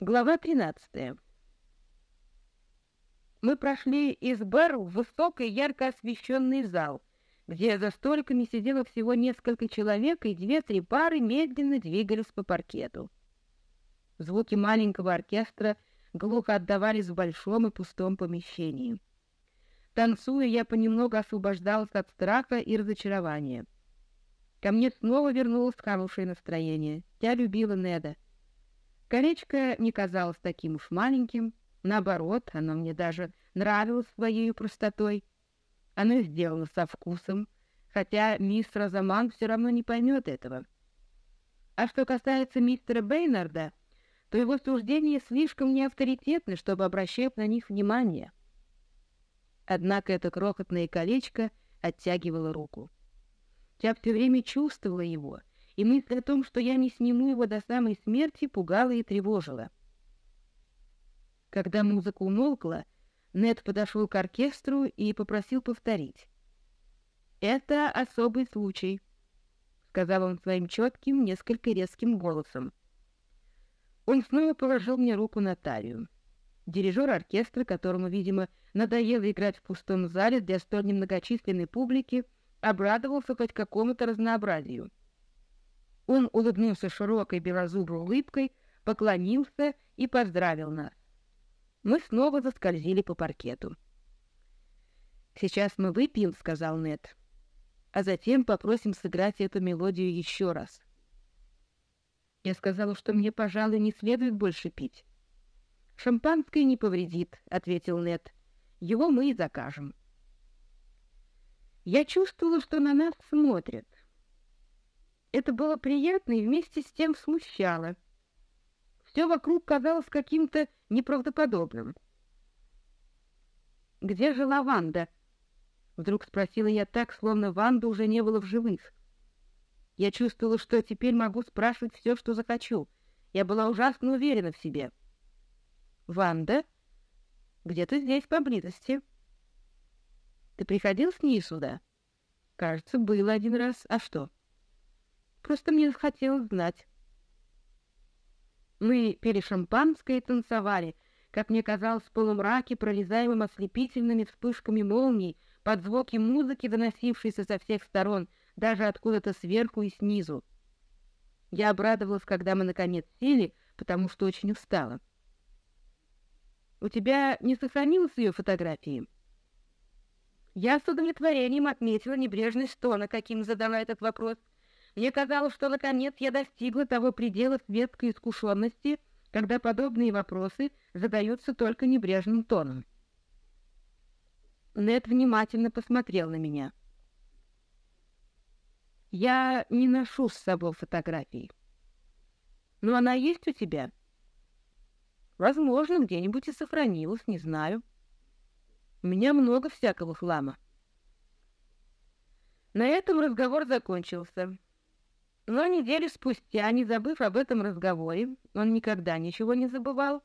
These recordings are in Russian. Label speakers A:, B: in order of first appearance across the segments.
A: Глава 13. Мы прошли из бара в высокий ярко освещенный зал, где за столиками сидело всего несколько человек, и две-три пары медленно двигались по паркету. Звуки маленького оркестра глухо отдавались в большом и пустом помещении. Танцуя, я понемногу освобождалась от страха и разочарования. Ко мне снова вернулось хорошее настроение. Я любила Неда. Колечко не казалось таким уж маленьким, наоборот, оно мне даже нравилось своей простотой. Оно сделано со вкусом, хотя мистер Розаман все равно не поймет этого. А что касается мистера Бейнарда, то его суждения слишком неавторитетны, чтобы обращать на них внимание. Однако это крохотное колечко оттягивало руку. Я все время чувствовала его — и мысль о том, что я не сниму его до самой смерти, пугала и тревожила. Когда музыка умолкла, Нед подошел к оркестру и попросил повторить. «Это особый случай», — сказал он своим четким, несколько резким голосом. Он снова положил мне руку на талию. Дирижер оркестра, которому, видимо, надоело играть в пустом зале для столь немногочисленной публики, обрадовался хоть какому-то разнообразию — он улыбнулся широкой белозубой улыбкой, поклонился и поздравил нас. Мы снова заскользили по паркету. «Сейчас мы выпьем», — сказал Нед, — «а затем попросим сыграть эту мелодию еще раз». Я сказала, что мне, пожалуй, не следует больше пить. «Шампанское не повредит», — ответил Нед. «Его мы и закажем». Я чувствовала, что на нас смотрят. Это было приятно и вместе с тем смущало. Все вокруг казалось каким-то неправдоподобным. «Где жила Ванда?» Вдруг спросила я так, словно Ванда уже не было в живых. Я чувствовала, что теперь могу спрашивать все, что захочу. Я была ужасно уверена в себе. «Ванда? Где-то здесь, поблизости». «Ты приходил с ней сюда?» «Кажется, было один раз. А что?» Просто мне хотелось знать. Мы пили шампанское и танцевали, как мне казалось, в полумраке, прорезаемым ослепительными вспышками молний, под звуки музыки, доносившейся со всех сторон, даже откуда-то сверху и снизу. Я обрадовалась, когда мы наконец сели, потому что очень устала. «У тебя не сохранилось ее фотографии?» Я с удовлетворением отметила небрежность тона, каким задала этот вопрос, мне казалось, что наконец я достигла того предела светской искушенности, когда подобные вопросы задаются только небрежным тоном. Нед внимательно посмотрел на меня. «Я не ношу с собой фотографий. Но она есть у тебя?» «Возможно, где-нибудь и сохранилась, не знаю. У меня много всякого хлама». На этом разговор закончился. Но неделю спустя, не забыв об этом разговоре, он никогда ничего не забывал,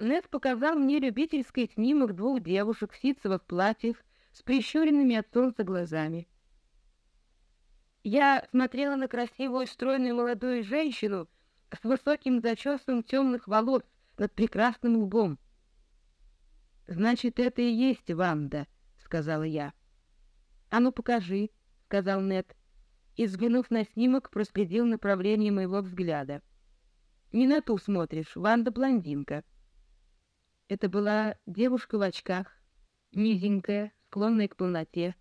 A: Нед показал мне любительский снимок двух девушек в ситцевых платьях с прищуренными от солнца глазами. Я смотрела на красивую, стройную молодую женщину с высоким зачесом темных волос над прекрасным лбом. «Значит, это и есть Ванда», — сказала я. «А ну, покажи», — сказал Нед и, взглянув на снимок, проследил направление моего взгляда. «Не на ту смотришь, Ванда-блондинка». Это была девушка в очках, низенькая, склонная к полноте.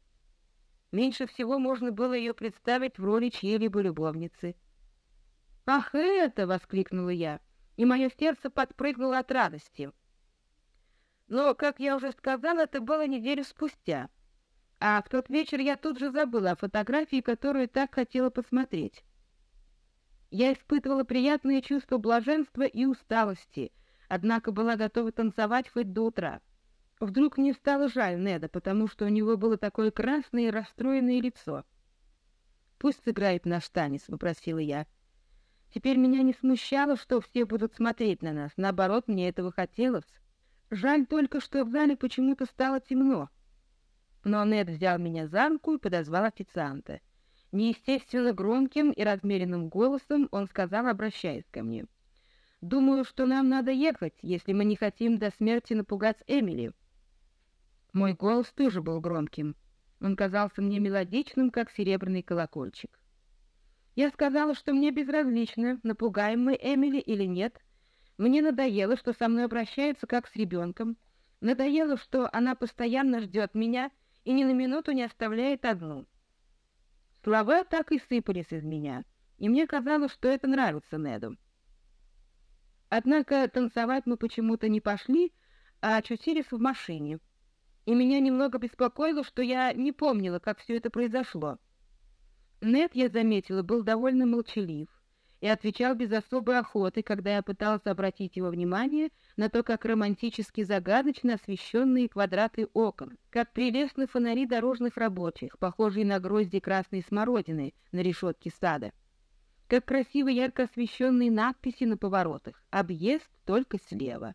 A: Меньше всего можно было ее представить в роли чьей-либо любовницы. «Ах, это!» — воскликнула я, и мое сердце подпрыгнуло от радости. Но, как я уже сказала, это было неделю спустя — а в тот вечер я тут же забыла о фотографии, которую так хотела посмотреть. Я испытывала приятное чувство блаженства и усталости, однако была готова танцевать хоть до утра. Вдруг мне стало жаль Неда, потому что у него было такое красное и расстроенное лицо. «Пусть сыграет наш танец», — попросила я. Теперь меня не смущало, что все будут смотреть на нас. Наоборот, мне этого хотелось. Жаль только, что в зале почему-то стало темно но Нед взял меня за руку и подозвал официанта. Неестественно громким и размеренным голосом он сказал, обращаясь ко мне. Думаю, что нам надо ехать, если мы не хотим до смерти напугать Эмили». Мой голос тоже был громким. Он казался мне мелодичным, как серебряный колокольчик. Я сказала, что мне безразлично, напугаем мы Эмили или нет. Мне надоело, что со мной обращаются как с ребенком. Надоело, что она постоянно ждет меня и ни на минуту не оставляет одну. Слова так и сыпались из меня, и мне казалось, что это нравится Неду. Однако танцевать мы почему-то не пошли, а очутились в машине. И меня немного беспокоило, что я не помнила, как все это произошло. Нет, я заметила, был довольно молчалив и отвечал без особой охоты, когда я пытался обратить его внимание на то, как романтически загадочно освещенные квадраты окон, как прелестны фонари дорожных рабочих, похожие на грозди красной смородины на решетке сада, как красиво ярко освещенные надписи на поворотах «Объезд только слева»,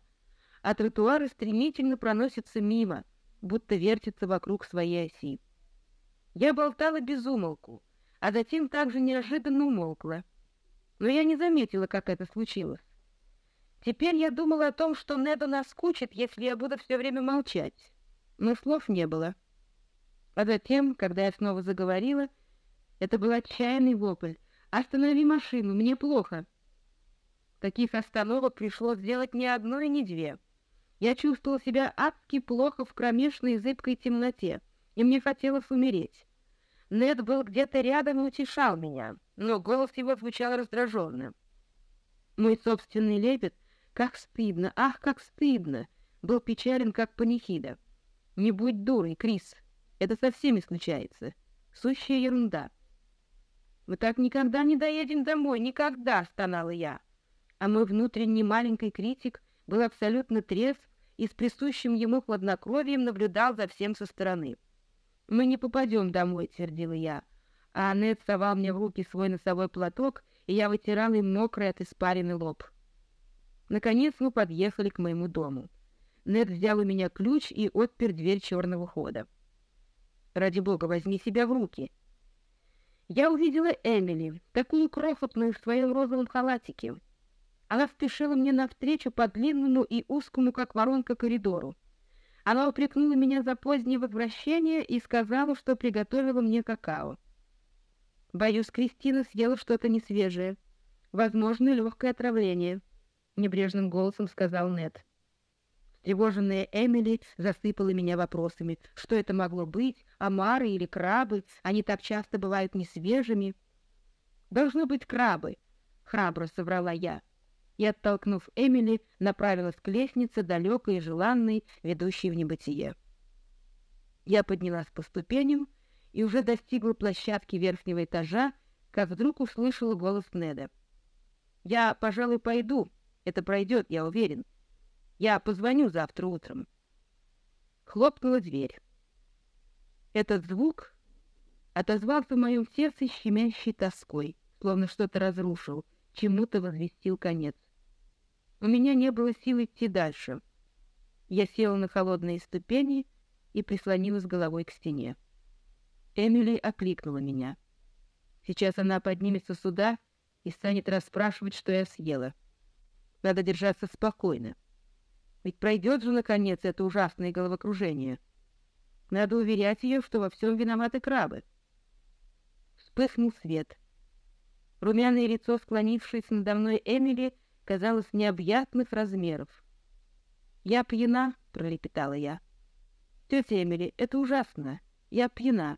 A: а тротуары стремительно проносятся мимо, будто вертятся вокруг своей оси. Я болтала без умолку, а затем также неожиданно умолкла. Но я не заметила, как это случилось. Теперь я думала о том, что Неду наскучит, если я буду все время молчать. Но слов не было. А затем, когда я снова заговорила, это был отчаянный вопль. «Останови машину, мне плохо!» Таких остановок пришлось сделать не одну и не две. Я чувствовала себя адски плохо в кромешной зыбкой темноте, и мне хотелось умереть. Нед был где-то рядом и утешал меня, но голос его звучал раздраженно. Мой собственный лепет, как стыдно, ах, как стыдно, был печален, как панихида. Не будь дурой, Крис, это со всеми случается. Сущая ерунда. Мы так никогда не доедем домой, никогда, стонала я. А мой внутренний маленький критик был абсолютно трезв и с присущим ему хладнокровием наблюдал за всем со стороны. «Мы не попадем домой», — твердила я. А Аннет совал мне в руки свой носовой платок, и я вытирала им мокрый от испарины лоб. Наконец мы подъехали к моему дому. Нед взял у меня ключ и отпер дверь черного хода. «Ради бога, возьми себя в руки!» Я увидела Эмили, такую крохотную в своем розовом халатике. Она спешила мне навстречу по длинному и узкому, как воронка, коридору. Она упрекнула меня за позднее возвращение и сказала, что приготовила мне какао. Боюсь, Кристина съела что-то несвежее. Возможно, легкое отравление, — небрежным голосом сказал Нед. Встревоженная Эмили засыпала меня вопросами. Что это могло быть? Омары или крабы? Они так часто бывают несвежими. «Должно быть крабы», — храбро соврала я и, оттолкнув Эмили, направилась к лестнице, далекой и желанной, ведущей в небытие. Я поднялась по ступеням и уже достигла площадки верхнего этажа, как вдруг услышала голос Неда. «Я, пожалуй, пойду. Это пройдет, я уверен. Я позвоню завтра утром». Хлопнула дверь. Этот звук отозвался в моем сердце щемящей тоской, словно что-то разрушил, чему-то возвестил конец. У меня не было сил идти дальше. Я села на холодные ступени и прислонилась головой к стене. Эмили окликнула меня. Сейчас она поднимется сюда и станет расспрашивать, что я съела. Надо держаться спокойно. Ведь пройдет же, наконец, это ужасное головокружение. Надо уверять ее, что во всем виноваты крабы. Вспыхнул свет. Румяное лицо, склонившееся надо мной Эмили, казалось необъятных размеров. «Я пьяна», — пролепетала я. «Тетя Эмили, это ужасно. Я пьяна.